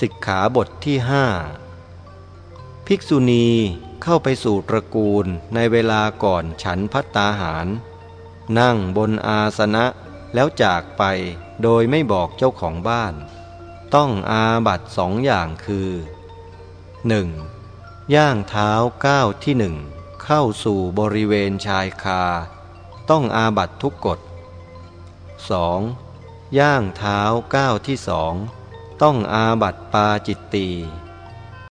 สิกขาบทที่ห้าภิกษุณีเข้าไปสู่ตระกูลในเวลาก่อนฉันพัตตาหาร นั่งบนอาสนะแล้วจากไปโดยไม่บอกเจ้าของบ้าน ต้องอาบัตสองอย่างคือ 1. ย่างเท้าก้าวที่หนึ่งเข้าสู่บริเวณชายคา ต้องอาบัตทุกกฎ 2. ย่างเท้าก้าวที่สอง ต้องอาบัตปาจิตตี